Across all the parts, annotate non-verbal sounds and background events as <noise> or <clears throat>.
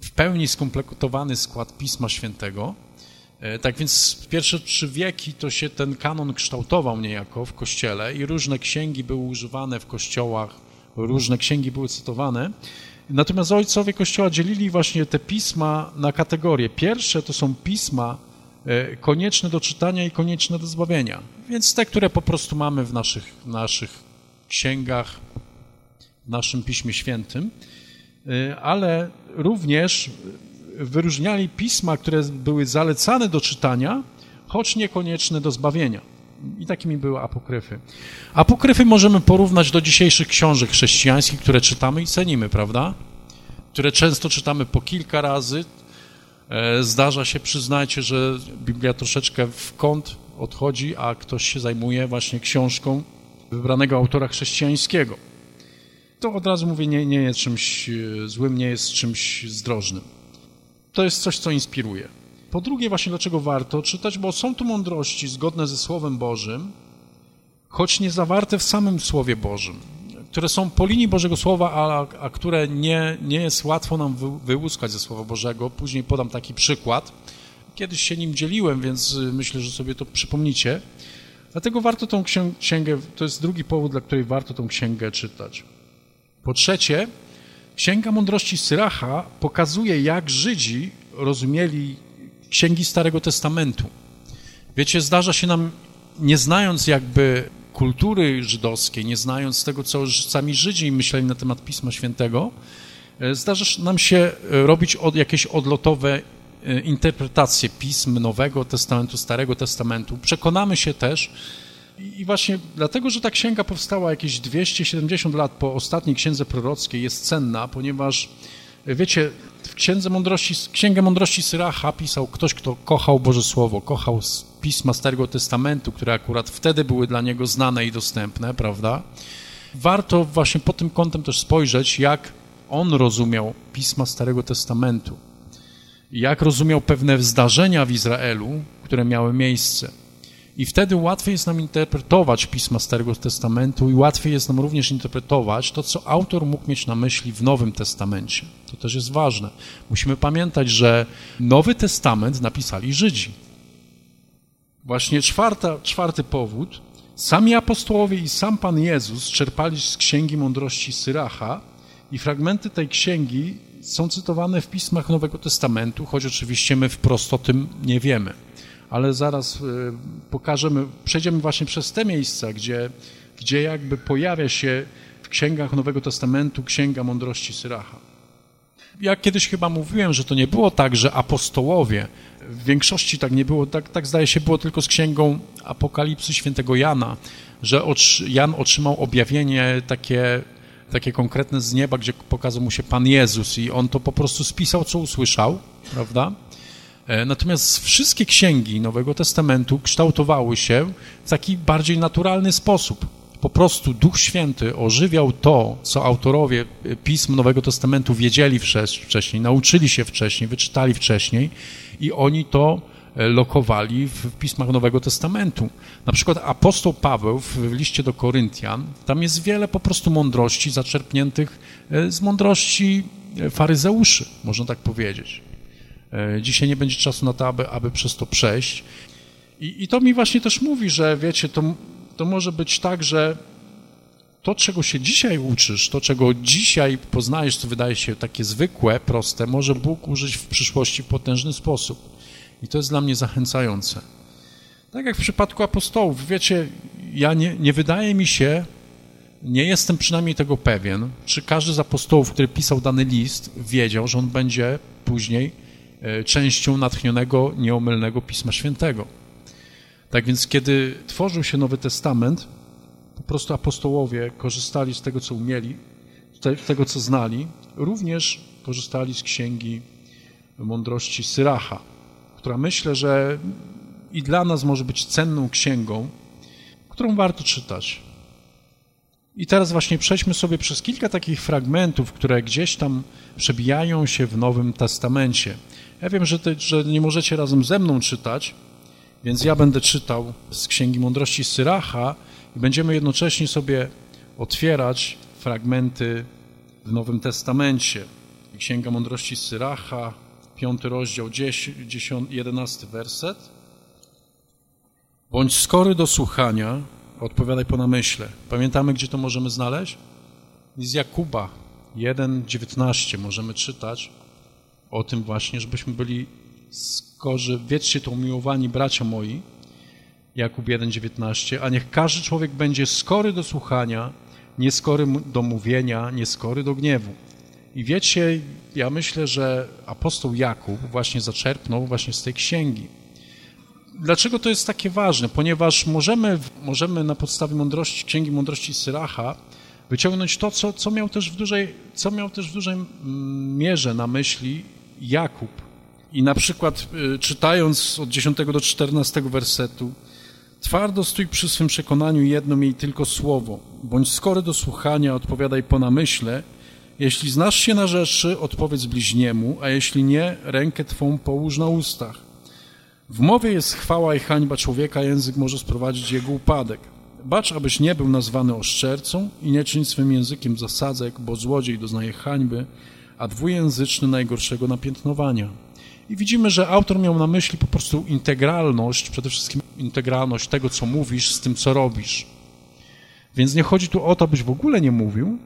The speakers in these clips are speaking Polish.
w pełni skompletowany skład Pisma Świętego. Tak więc pierwsze trzy wieki to się ten kanon kształtował niejako w Kościele i różne księgi były używane w kościołach, różne księgi były cytowane. Natomiast ojcowie Kościoła dzielili właśnie te pisma na kategorie. Pierwsze to są pisma e, konieczne do czytania i konieczne do zbawienia. Więc te, które po prostu mamy w naszych, naszych księgach, w naszym Piśmie Świętym, e, ale również wyróżniali pisma, które były zalecane do czytania, choć niekonieczne do zbawienia. I takimi były apokryfy. Apokryfy możemy porównać do dzisiejszych książek chrześcijańskich, które czytamy i cenimy, prawda? Które często czytamy po kilka razy. E, zdarza się, przyznajcie, że Biblia troszeczkę w kąt odchodzi, a ktoś się zajmuje właśnie książką wybranego autora chrześcijańskiego. To od razu mówię, nie, nie jest czymś e, złym, nie jest czymś zdrożnym. To jest coś, co inspiruje. Po drugie, właśnie dlaczego warto czytać, bo są tu mądrości zgodne ze Słowem Bożym, choć nie zawarte w samym Słowie Bożym, które są po linii Bożego Słowa, a, a które nie, nie jest łatwo nam wy, wyłuskać ze Słowa Bożego. Później podam taki przykład. Kiedyś się nim dzieliłem, więc y, myślę, że sobie to przypomnicie. Dlatego warto tą księgę, to jest drugi powód, dla której warto tą księgę czytać. Po trzecie, Księga Mądrości Syracha pokazuje, jak Żydzi rozumieli księgi Starego Testamentu. Wiecie, zdarza się nam, nie znając jakby kultury żydowskiej, nie znając tego, co sami Żydzi myśleli na temat Pisma Świętego, e, zdarza nam się e, robić od, jakieś odlotowe e, interpretacje pism Nowego Testamentu, Starego Testamentu. Przekonamy się też, i właśnie dlatego, że ta księga powstała jakieś 270 lat po ostatniej księdze prorockiej, jest cenna, ponieważ wiecie, w Księdze Mądrości, Księgę Mądrości Syracha pisał ktoś, kto kochał Boże Słowo, kochał pisma Starego Testamentu, które akurat wtedy były dla niego znane i dostępne, prawda? Warto właśnie pod tym kątem też spojrzeć, jak on rozumiał pisma Starego Testamentu, jak rozumiał pewne zdarzenia w Izraelu, które miały miejsce. I wtedy łatwiej jest nam interpretować pisma Starego Testamentu i łatwiej jest nam również interpretować to, co autor mógł mieć na myśli w Nowym Testamencie. To też jest ważne. Musimy pamiętać, że Nowy Testament napisali Żydzi. Właśnie czwarta, czwarty powód. Sami apostołowie i sam Pan Jezus czerpali z Księgi Mądrości Syracha i fragmenty tej księgi są cytowane w pismach Nowego Testamentu, choć oczywiście my wprost o tym nie wiemy ale zaraz e, pokażemy, przejdziemy właśnie przez te miejsca, gdzie, gdzie jakby pojawia się w księgach Nowego Testamentu księga mądrości Syracha. Ja kiedyś chyba mówiłem, że to nie było tak, że apostołowie, w większości tak nie było, tak, tak zdaje się było tylko z księgą Apokalipsy świętego Jana, że Jan otrzymał objawienie takie, takie konkretne z nieba, gdzie pokazał mu się Pan Jezus i on to po prostu spisał, co usłyszał, prawda? E, natomiast wszystkie księgi Nowego Testamentu kształtowały się w taki bardziej naturalny sposób. Po prostu Duch Święty ożywiał to, co autorowie pism Nowego Testamentu wiedzieli wcześniej, nauczyli się wcześniej, wyczytali wcześniej i oni to e, lokowali w pismach Nowego Testamentu. Na przykład apostoł Paweł w liście do Koryntian, tam jest wiele po prostu mądrości zaczerpniętych e, z mądrości faryzeuszy, można tak powiedzieć. E, dzisiaj nie będzie czasu na to, aby, aby przez to przejść. I, I to mi właśnie też mówi, że wiecie, to, to może być tak, że to, czego się dzisiaj uczysz, to, czego dzisiaj poznajesz, co wydaje się takie zwykłe, proste, może Bóg użyć w przyszłości w potężny sposób. I to jest dla mnie zachęcające. Tak jak w przypadku apostołów, wiecie, ja nie, nie wydaje mi się, nie jestem przynajmniej tego pewien, czy każdy z apostołów, który pisał dany list, wiedział, że on będzie później częścią natchnionego, nieomylnego Pisma Świętego. Tak więc, kiedy tworzył się Nowy Testament, po prostu apostołowie korzystali z tego, co umieli, z tego, co znali, również korzystali z księgi mądrości Syracha, która myślę, że i dla nas może być cenną księgą, którą warto czytać. I teraz właśnie przejdźmy sobie przez kilka takich fragmentów, które gdzieś tam przebijają się w Nowym Testamencie. Ja wiem, że, te, że nie możecie razem ze mną czytać, więc ja będę czytał z Księgi Mądrości Syracha i będziemy jednocześnie sobie otwierać fragmenty w Nowym Testamencie, Księga Mądrości Syracha, piąty rozdział, 10, 11 werset. Bądź skory do słuchania, odpowiadaj po namyśle. Pamiętamy, gdzie to możemy znaleźć? Z Jakuba 1,19 możemy czytać o tym właśnie, żebyśmy byli skorzy. Wiedzcie to, umiłowani bracia moi, Jakub 1,19, a niech każdy człowiek będzie skory do słuchania, nieskory do mówienia, nieskory do gniewu. I wiecie, ja myślę, że apostoł Jakub właśnie zaczerpnął właśnie z tej księgi. Dlaczego to jest takie ważne? Ponieważ możemy, możemy na podstawie mądrości, księgi mądrości Syracha wyciągnąć to, co, co, miał też w dużej, co miał też w dużej mierze na myśli Jakub. I na przykład y, czytając od 10 do 14 wersetu, Twardo stój przy swym przekonaniu jedno miej tylko słowo. Bądź skory do słuchania, odpowiadaj po namyśle. Jeśli znasz się na rzeczy, odpowiedz bliźniemu, a jeśli nie, rękę twą połóż na ustach. W mowie jest chwała i hańba człowieka, język może sprowadzić jego upadek. Bacz, abyś nie był nazwany oszczercą i nie czyń swym językiem zasadzek, bo złodziej doznaje hańby, a dwujęzyczny najgorszego napiętnowania. I widzimy, że autor miał na myśli po prostu integralność, przede wszystkim integralność tego, co mówisz, z tym, co robisz. Więc nie chodzi tu o to, abyś w ogóle nie mówił,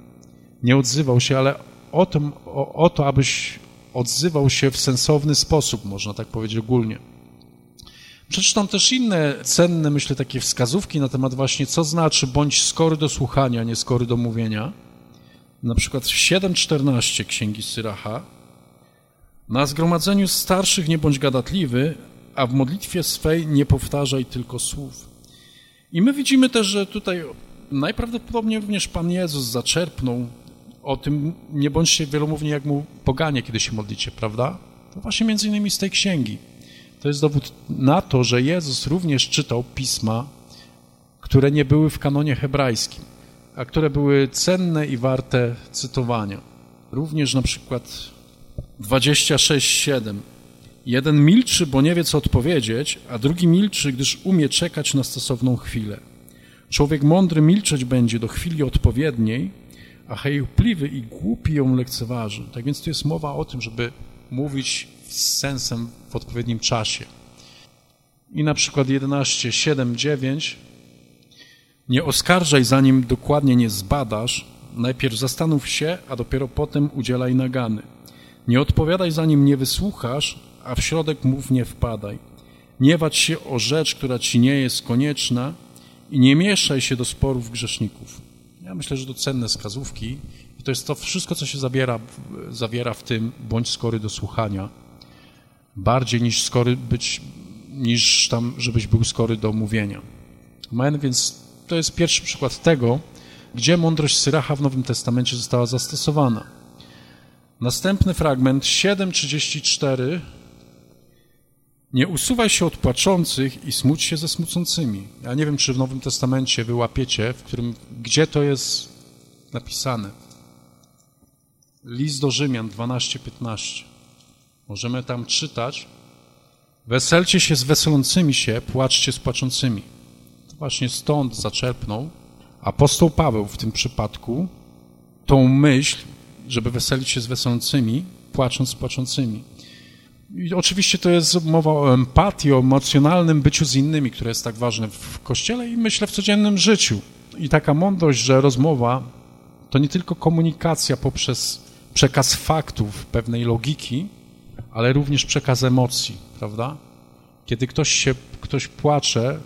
nie odzywał się, ale o, tym, o, o to, abyś odzywał się w sensowny sposób, można tak powiedzieć ogólnie. Przeczytam też inne cenne, myślę, takie wskazówki na temat właśnie, co znaczy bądź skory do słuchania, nie skory do mówienia. Na przykład w 7.14 Księgi Syracha na zgromadzeniu starszych nie bądź gadatliwy, a w modlitwie swej nie powtarzaj tylko słów. I my widzimy też, że tutaj najprawdopodobniej również Pan Jezus zaczerpnął o tym, nie bądźcie wielomówni jak mu poganie, kiedy się modlicie, prawda? To właśnie między innymi z tej księgi. To jest dowód na to, że Jezus również czytał pisma, które nie były w kanonie hebrajskim, a które były cenne i warte cytowania. Również na przykład 26:7. Jeden milczy, bo nie wie, co odpowiedzieć, a drugi milczy, gdyż umie czekać na stosowną chwilę. Człowiek mądry milczeć będzie do chwili odpowiedniej, a chępliwy i głupi ją lekceważy. Tak więc tu jest mowa o tym, żeby mówić z sensem w odpowiednim czasie. I na przykład 11, 7, 9. Nie oskarżaj, zanim dokładnie nie zbadasz. Najpierw zastanów się, a dopiero potem udzielaj nagany. Nie odpowiadaj, zanim nie wysłuchasz, a w środek mów nie wpadaj. Nie wać się o rzecz, która ci nie jest konieczna i nie mieszaj się do sporów grzeszników. Ja myślę, że to cenne wskazówki to jest to wszystko, co się zabiera, zawiera w tym, bądź skory do słuchania, bardziej niż skory być, niż tam, żebyś był skory do mówienia. Amen, więc to jest pierwszy przykład tego, gdzie mądrość Syracha w Nowym Testamencie została zastosowana. Następny fragment 7:34 Nie usuwaj się od płaczących i smuć się ze smucącymi. Ja nie wiem, czy w Nowym Testamencie wyłapiecie, w którym, gdzie to jest napisane. List do Rzymian 12:15. Możemy tam czytać Weselcie się z weselącymi się, płaczcie z płaczącymi. Właśnie stąd zaczerpnął apostoł Paweł w tym przypadku tą myśl żeby weselić się z weselącymi, płacząc z płaczącymi. I oczywiście to jest mowa o empatii, o emocjonalnym byciu z innymi, które jest tak ważne w Kościele i myślę w codziennym życiu. I taka mądrość, że rozmowa to nie tylko komunikacja poprzez przekaz faktów, pewnej logiki, ale również przekaz emocji, prawda? Kiedy ktoś się, ktoś płacze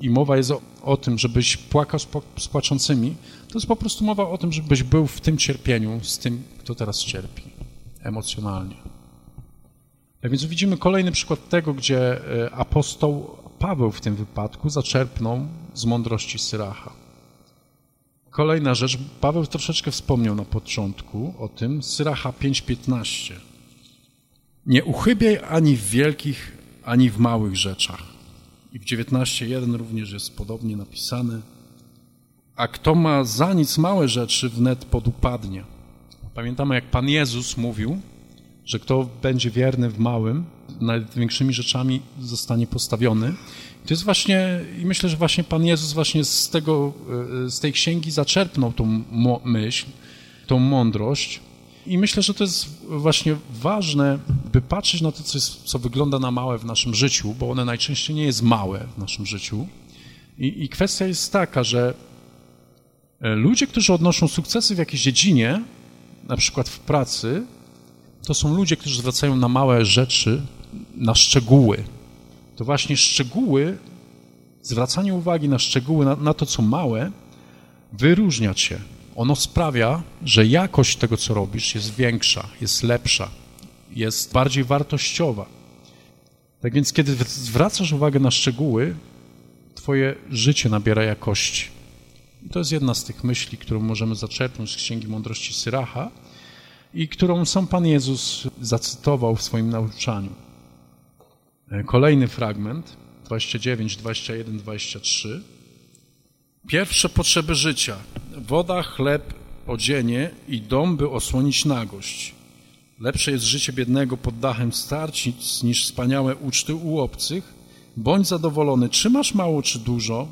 i mowa jest o, o tym, żebyś płakał z, z płaczącymi, to jest po prostu mowa o tym, żebyś był w tym cierpieniu z tym, kto teraz cierpi emocjonalnie. Tak więc widzimy kolejny przykład tego, gdzie e, apostoł Paweł w tym wypadku zaczerpnął z mądrości Syracha. Kolejna rzecz, Paweł troszeczkę wspomniał na początku o tym, Syracha 5.15. Nie uchybiaj ani w wielkich, ani w małych rzeczach. I w 19.1 również jest podobnie napisane – a kto ma za nic małe rzeczy, wnet podupadnie. Pamiętamy, jak Pan Jezus mówił, że kto będzie wierny w małym, nad większymi rzeczami zostanie postawiony. I to jest właśnie, i myślę, że właśnie Pan Jezus właśnie z, tego, e, z tej księgi zaczerpnął tą myśl, tą mądrość, I myślę, że to jest właśnie ważne, by patrzeć na to, co, jest, co wygląda na małe w naszym życiu, bo one najczęściej nie jest małe w naszym życiu. I, I kwestia jest taka, że e, ludzie, którzy odnoszą sukcesy w jakiejś dziedzinie, na przykład w pracy, to są ludzie, którzy zwracają na małe rzeczy, na szczegóły. To właśnie szczegóły, zwracanie uwagi na szczegóły, na, na to, co małe, wyróżnia cię. Ono sprawia, że jakość tego, co robisz, jest większa, jest lepsza, jest bardziej wartościowa. Tak więc, kiedy zwracasz uwagę na szczegóły, twoje życie nabiera jakości. I to jest jedna z tych myśli, którą możemy zaczerpnąć z Księgi Mądrości Syracha i którą sam Pan Jezus zacytował w swoim nauczaniu. E, kolejny fragment, 29, 21, 23. Pierwsze potrzeby życia. Woda, chleb, odzienie i dom, by osłonić nagość. Lepsze jest życie biednego pod dachem starcic niż wspaniałe uczty u obcych. Bądź zadowolony, czy masz mało, czy dużo,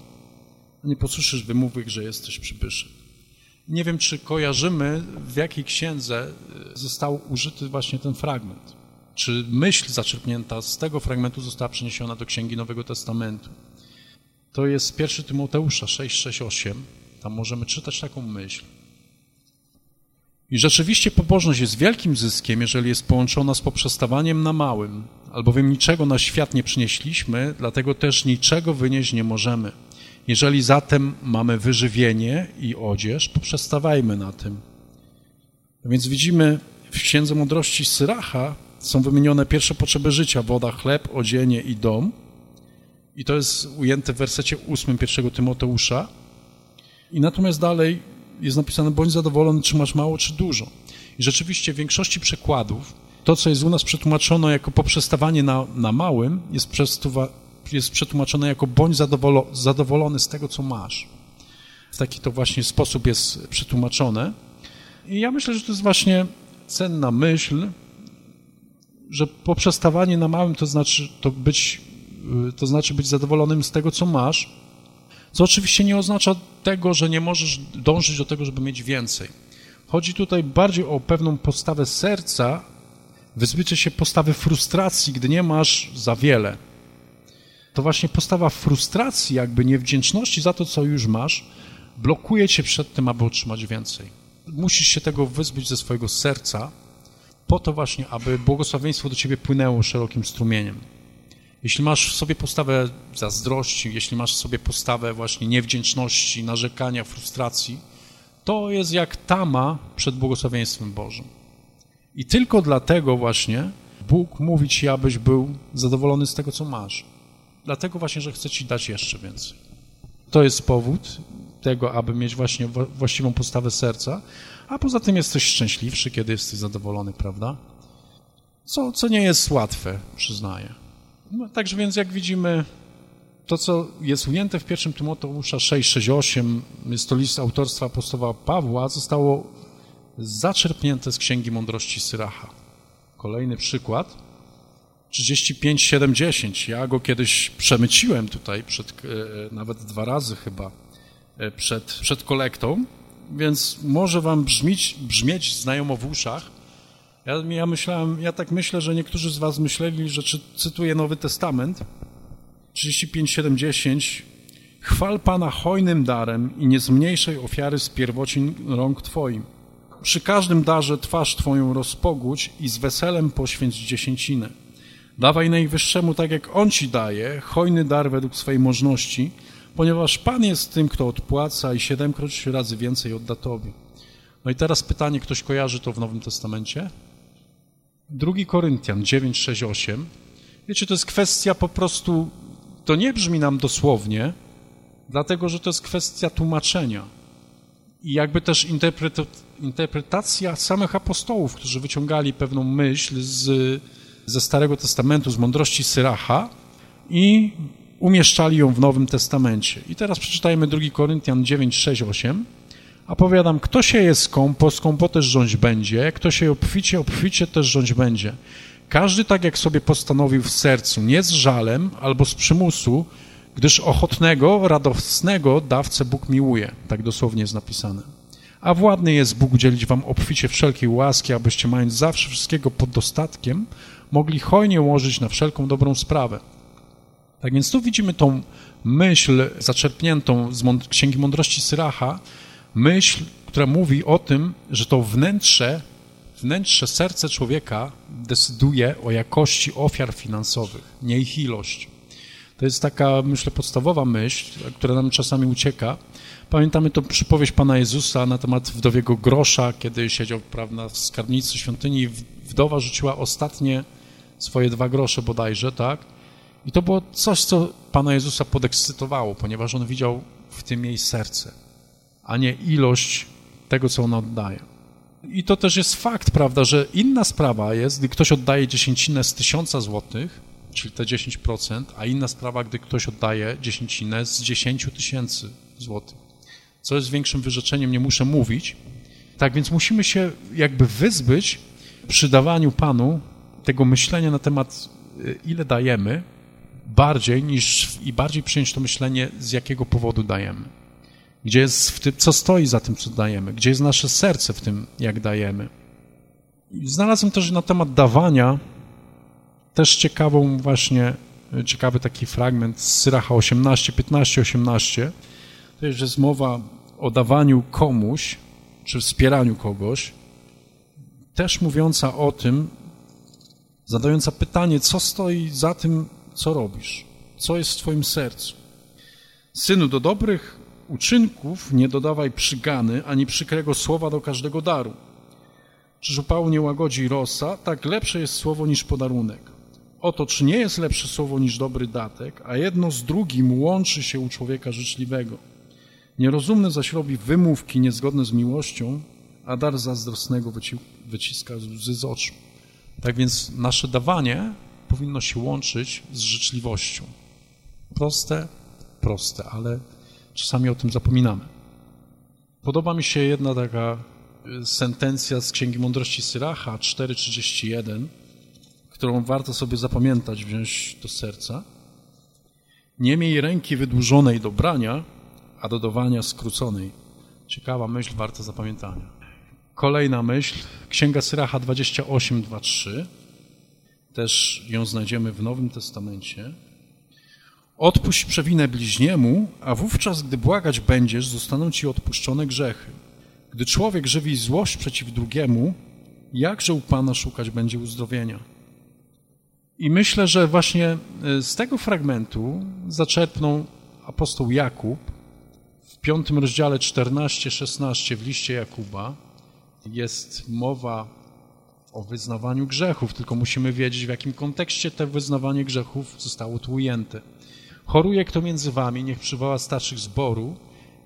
nie posłyszysz wymówek, że jesteś przybyszek. Nie wiem, czy kojarzymy, w jakiej księdze y, został użyty właśnie ten fragment. Czy myśl zaczerpnięta z tego fragmentu została przeniesiona do Księgi Nowego Testamentu. To jest 1 Tymoteusza 6, 6, 8. Tam możemy czytać taką myśl. I rzeczywiście pobożność jest wielkim zyskiem, jeżeli jest połączona z poprzestawaniem na małym, albowiem niczego na świat nie przynieśliśmy, dlatego też niczego wynieść nie możemy. Jeżeli zatem mamy wyżywienie i odzież, poprzestawajmy na tym. A więc widzimy w Księdze Mądrości Syracha są wymienione pierwsze potrzeby życia, woda, chleb, odzienie i dom. I to jest ujęte w wersecie 8 pierwszego Tymoteusza. I natomiast dalej jest napisane, bądź zadowolony, czy masz mało, czy dużo. I rzeczywiście w większości przekładów to, co jest u nas przetłumaczone jako poprzestawanie na, na małym, jest, jest przetłumaczone jako bądź zadowolo, zadowolony z tego, co masz. W taki to właśnie sposób jest przetłumaczone. I ja myślę, że to jest właśnie cenna myśl, że poprzestawanie na małym to znaczy, to, być, to znaczy być zadowolonym z tego, co masz, co oczywiście nie oznacza tego, że nie możesz dążyć do tego, żeby mieć więcej. Chodzi tutaj bardziej o pewną postawę serca, wyzbycie się postawy frustracji, gdy nie masz za wiele. To właśnie postawa frustracji, jakby niewdzięczności za to, co już masz, blokuje cię przed tym, aby otrzymać więcej. Musisz się tego wyzbyć ze swojego serca, po to właśnie, aby błogosławieństwo do ciebie płynęło szerokim strumieniem. Jeśli masz w sobie postawę zazdrości, jeśli masz w sobie postawę właśnie niewdzięczności, narzekania, frustracji, to jest jak tama przed błogosławieństwem Bożym. I tylko dlatego właśnie Bóg mówi ci, abyś był zadowolony z tego, co masz. Dlatego właśnie, że chce ci dać jeszcze więcej. To jest powód tego, aby mieć właśnie właściwą postawę serca, a poza tym jesteś szczęśliwszy, kiedy jesteś zadowolony, prawda? Co, co nie jest łatwe, przyznaję. No, także więc jak widzimy, to co jest ujęte w pierwszym Tymoteusza 6:6-8, jest to list autorstwa apostoła Pawła, zostało zaczerpnięte z Księgi Mądrości Syracha. Kolejny przykład, 35:7-10. Ja go kiedyś przemyciłem tutaj, przed, e, nawet dwa razy chyba, e, przed, przed kolektą, więc może wam brzmieć, brzmieć znajomo w uszach, ja, ja, myślałem, ja tak myślę, że niektórzy z was myśleli, że czy, cytuję Nowy Testament, 35:7-10 Chwal Pana hojnym darem i nie zmniejszaj ofiary z pierwocin rąk Twoim. Przy każdym darze twarz Twoją rozpogódź i z weselem poświęć dziesięcinę. Dawaj Najwyższemu tak, jak On Ci daje, hojny dar według swojej możności, ponieważ Pan jest tym, kto odpłaca i siedemkroć razy więcej odda Tobie. No i teraz pytanie, ktoś kojarzy to w Nowym Testamencie? 2 Koryntian 9, 6, 8. Wiecie, to jest kwestia po prostu, to nie brzmi nam dosłownie, dlatego że to jest kwestia tłumaczenia. I jakby też interpretacja samych apostołów, którzy wyciągali pewną myśl z, ze Starego Testamentu, z mądrości Syracha i umieszczali ją w Nowym Testamencie. I teraz przeczytajmy 2 Koryntian 9, 6, 8. A powiadam, kto się je skąpo, skąpo też rządź będzie, kto się obficie, obficie też rządź będzie. Każdy tak, jak sobie postanowił w sercu, nie z żalem albo z przymusu, gdyż ochotnego, radosnego dawcę Bóg miłuje. Tak dosłownie jest napisane. a władny jest Bóg udzielić wam obficie wszelkiej łaski, abyście mając zawsze wszystkiego pod dostatkiem, mogli hojnie łożyć na wszelką dobrą sprawę. Tak więc tu widzimy tą myśl zaczerpniętą z Księgi Mądrości Syracha, myśl, która mówi o tym, że to wnętrze, wnętrze, serce człowieka decyduje o jakości ofiar finansowych, nie ich ilość. To jest taka, myślę, podstawowa myśl, która nam czasami ucieka. Pamiętamy to przypowieść Pana Jezusa na temat wdowiego grosza, kiedy siedział prawda, w skarbnicy świątyni i wdowa rzuciła ostatnie swoje dwa grosze bodajże, tak? I to było coś, co Pana Jezusa podekscytowało, ponieważ On widział w tym jej serce, a nie ilość tego, co ona oddaje. I to też jest fakt, prawda, że inna sprawa jest, gdy ktoś oddaje dziesięcinę z tysiąca złotych, czyli te 10%, a inna sprawa, gdy ktoś oddaje dziesięcinę z 10 tysięcy złotych. Co jest większym wyrzeczeniem, nie muszę mówić. Tak więc musimy się jakby wyzbyć przy dawaniu Panu tego myślenia na temat, y, ile dajemy, bardziej niż i bardziej przyjąć to myślenie, z jakiego powodu dajemy. Gdzie jest w tym, co stoi za tym, co dajemy, gdzie jest nasze serce w tym, jak dajemy. Znalazłem też na temat dawania też ciekawą właśnie, ciekawy taki fragment z Syracha 18, 15, 18. To jest mowa o dawaniu komuś, czy wspieraniu kogoś, też mówiąca o tym, zadająca pytanie, co stoi za tym, co robisz, co jest w twoim sercu. Synu, do dobrych uczynków nie dodawaj przygany, ani przykrego słowa do każdego daru. Czyż upału nie łagodzi rosa, tak lepsze jest słowo niż podarunek. Oto, czy nie jest lepsze słowo niż dobry datek, a jedno z drugim łączy się u człowieka życzliwego. Nierozumny zaś robi wymówki niezgodne z miłością, a dar zazdrosnego wyciska łzy z oczu. Tak więc nasze dawanie powinno się łączyć z życzliwością. Proste, proste, ale czasami o tym zapominamy. Podoba mi się jedna taka y, sentencja z Księgi Mądrości Syracha 4:31, którą warto sobie zapamiętać, wziąć do serca. Nie miej ręki wydłużonej do brania, a do dawania skróconej. Ciekawa myśl, warta zapamiętania. Kolejna myśl, Księga Syracha 28:23. Też ją znajdziemy w Nowym Testamencie. Odpuść przewinę bliźniemu, a wówczas, gdy błagać będziesz, zostaną ci odpuszczone grzechy. Gdy człowiek żywi złość przeciw drugiemu, jakże u Pana szukać będzie uzdrowienia? I myślę, że właśnie e, z tego fragmentu zaczerpnął apostoł Jakub w piątym rozdziale 14-16 w liście Jakuba. Jest mowa o wyznawaniu grzechów, tylko musimy wiedzieć, w jakim kontekście to wyznawanie grzechów zostało tu ujęte. Choruje kto między wami, niech przywoła starszych zboru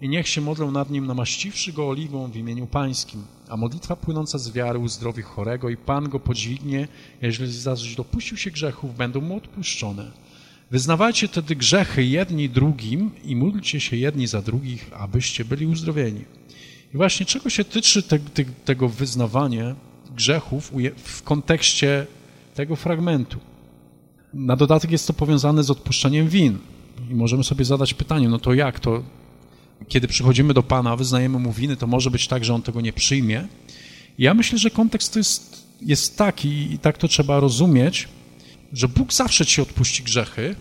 i niech się modlą nad nim, namaściwszy go oliwą w imieniu pańskim. A modlitwa płynąca z wiary uzdrowi chorego i Pan go podźwignie, jeżeli zaś dopuścił się grzechów, będą mu odpuszczone. Wyznawajcie wtedy grzechy jedni drugim i módlcie się jedni za drugich, abyście byli uzdrowieni. I właśnie czego się tyczy te, te, tego wyznawania grzechów w kontekście tego fragmentu? Na dodatek jest to powiązane z odpuszczeniem win. I możemy sobie zadać pytanie, no to jak to, kiedy przychodzimy do Pana, wyznajemy Mu winy, to może być tak, że On tego nie przyjmie. Ja myślę, że kontekst jest, jest taki i tak to trzeba rozumieć, że Bóg zawsze Ci odpuści grzechy,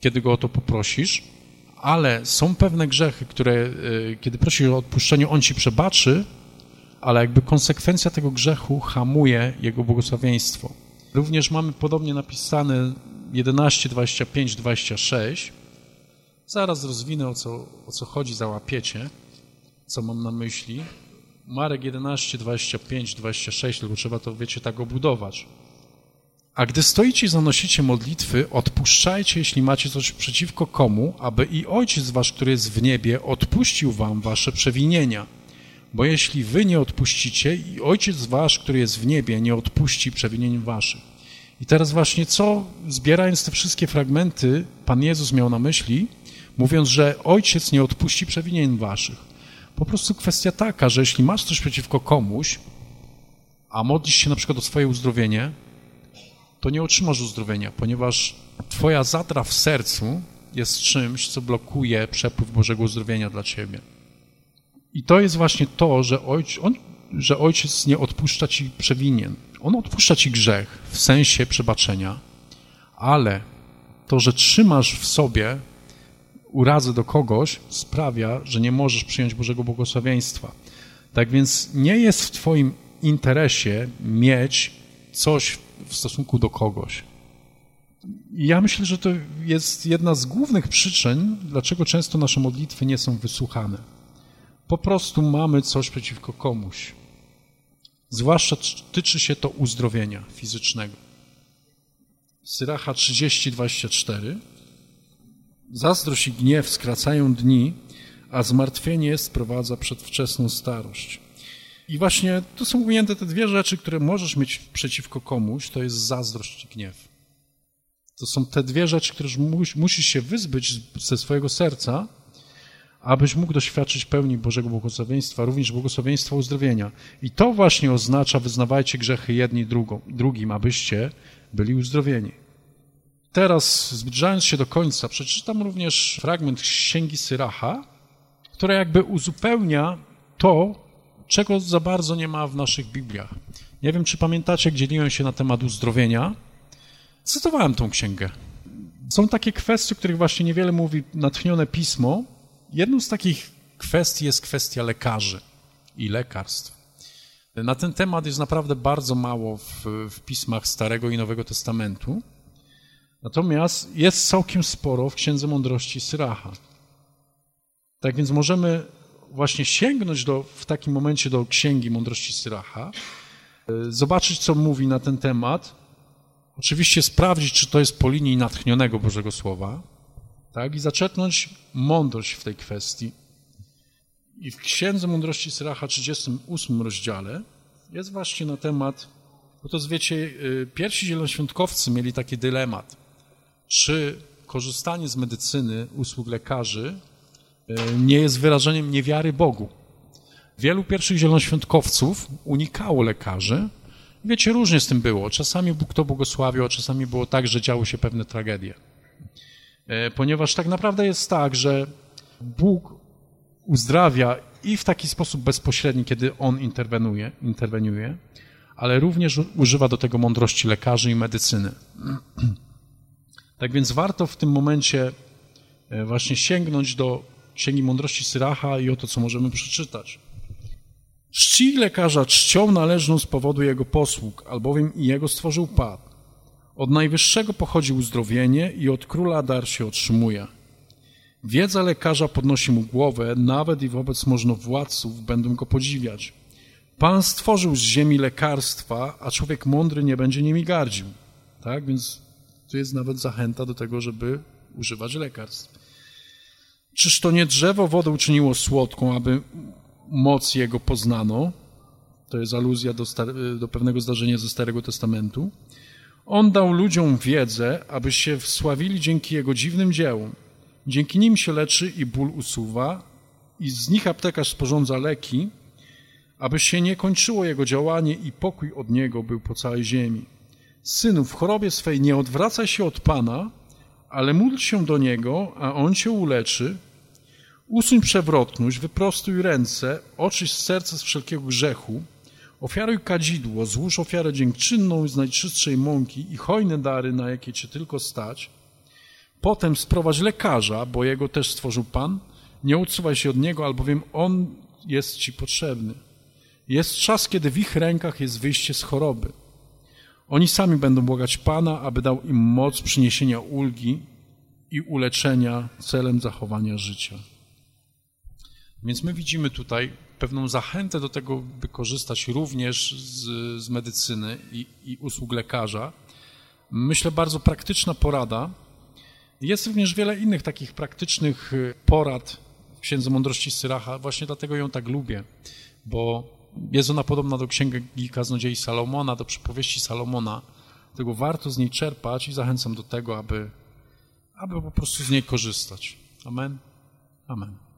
kiedy Go o to poprosisz, ale są pewne grzechy, które, e, kiedy prosisz o odpuszczenie, On Ci przebaczy, ale jakby konsekwencja tego grzechu hamuje Jego błogosławieństwo. Również mamy podobnie napisane 11, 25, 26. Zaraz rozwinę, o co, o co chodzi, załapiecie, co mam na myśli. Marek 11, 25, 26, tylko trzeba to, wiecie, tak obudować. A gdy stoicie i zanosicie modlitwy, odpuszczajcie, jeśli macie coś przeciwko komu, aby i Ojciec wasz, który jest w niebie, odpuścił wam wasze przewinienia. Bo jeśli wy nie odpuścicie, i Ojciec wasz, który jest w niebie, nie odpuści przewinień waszych. I teraz właśnie co, zbierając te wszystkie fragmenty, Pan Jezus miał na myśli, mówiąc, że Ojciec nie odpuści przewinień waszych. Po prostu kwestia taka, że jeśli masz coś przeciwko komuś, a modlisz się na przykład o swoje uzdrowienie, to nie otrzymasz uzdrowienia, ponieważ twoja zadra w sercu jest czymś, co blokuje przepływ Bożego uzdrowienia dla ciebie. I to jest właśnie to, że, ojc, on, że ojciec nie odpuszcza ci przewinien. On odpuszcza ci grzech w sensie przebaczenia, ale to, że trzymasz w sobie urazę do kogoś, sprawia, że nie możesz przyjąć Bożego błogosławieństwa. Tak więc nie jest w Twoim interesie mieć coś w stosunku do kogoś. Ja myślę, że to jest jedna z głównych przyczyn, dlaczego często nasze modlitwy nie są wysłuchane. Po prostu mamy coś przeciwko komuś. Zwłaszcza tyczy się to uzdrowienia fizycznego. Syracha 30:24 Zazdrość i gniew skracają dni, a zmartwienie sprowadza przedwczesną starość. I właśnie tu są ujęte te dwie rzeczy, które możesz mieć przeciwko komuś, to jest zazdrość i gniew. To są te dwie rzeczy, które musisz się wyzbyć ze swojego serca, abyś mógł doświadczyć pełni Bożego błogosławieństwa, również błogosławieństwa uzdrowienia. I to właśnie oznacza, wyznawajcie grzechy jedni drugą, drugim, abyście byli uzdrowieni. Teraz, zbliżając się do końca, przeczytam również fragment Księgi Syracha, która jakby uzupełnia to, czego za bardzo nie ma w naszych Bibliach. Nie wiem, czy pamiętacie, jak dzieliłem się na temat uzdrowienia. Cytowałem tą księgę. Są takie kwestie, o których właśnie niewiele mówi natchnione pismo. Jedną z takich kwestii jest kwestia lekarzy i lekarstw. Na ten temat jest naprawdę bardzo mało w, w pismach Starego i Nowego Testamentu. Natomiast jest całkiem sporo w Księdze Mądrości Syracha. Tak więc możemy właśnie sięgnąć do, w takim momencie do Księgi Mądrości Syracha, e, zobaczyć, co mówi na ten temat, oczywiście sprawdzić, czy to jest po linii natchnionego Bożego Słowa, tak, i zaczerpnąć mądrość w tej kwestii. I w Księdze Mądrości Syracha, 38 rozdziale, jest właśnie na temat, bo to wiecie, e, pierwsi zielonoświątkowcy mieli taki dylemat czy korzystanie z medycyny, usług lekarzy e, nie jest wyrażeniem niewiary Bogu. Wielu pierwszych zielonoświątkowców unikało lekarzy. Wiecie, różnie z tym było. Czasami Bóg to błogosławił, a czasami było tak, że działy się pewne tragedie. E, ponieważ tak naprawdę jest tak, że Bóg uzdrawia i w taki sposób bezpośredni, kiedy On interwenuje, interweniuje, ale również używa do tego mądrości lekarzy i medycyny. <clears throat> Tak więc warto w tym momencie e, właśnie sięgnąć do Księgi Mądrości Syracha i o to, co możemy przeczytać. Czci lekarza czcią należną z powodu jego posług, albowiem i jego stworzył Pan. Od Najwyższego pochodzi uzdrowienie i od Króla dar się otrzymuje. Wiedza lekarza podnosi mu głowę, nawet i wobec możnowładców będą go podziwiać. Pan stworzył z ziemi lekarstwa, a człowiek mądry nie będzie nimi gardził. Tak, więc tu jest nawet zachęta do tego, żeby używać lekarstw. Czyż to nie drzewo wodę uczyniło słodką, aby moc jego poznano? To jest aluzja do, do pewnego zdarzenia ze Starego Testamentu. On dał ludziom wiedzę, aby się wsławili dzięki jego dziwnym dziełom. Dzięki nim się leczy i ból usuwa, i z nich aptekarz sporządza leki, aby się nie kończyło jego działanie i pokój od niego był po całej ziemi. Synu, w chorobie swej nie odwracaj się od Pana, ale módl się do Niego, a On cię uleczy. Usuń przewrotność, wyprostuj ręce, oczyść serce z wszelkiego grzechu, ofiaruj kadzidło, złóż ofiarę dziękczynną z najczystszej mąki i hojne dary, na jakie cię tylko stać. Potem sprowadź lekarza, bo jego też stworzył Pan. Nie odsuwaj się od niego, albowiem on jest ci potrzebny. Jest czas, kiedy w ich rękach jest wyjście z choroby. Oni sami będą błagać Pana, aby dał im moc przyniesienia ulgi i uleczenia celem zachowania życia. Więc my widzimy tutaj pewną zachętę do tego, by korzystać również z, z medycyny i, i usług lekarza. Myślę, bardzo praktyczna porada. Jest również wiele innych takich praktycznych porad w Księdze Mądrości Syracha, właśnie dlatego ją tak lubię, bo jest ona podobna do Księgi Kaznodziei Salomona, do przypowieści Salomona. Tego warto z niej czerpać i zachęcam do tego, aby, aby po prostu z niej korzystać. Amen. Amen.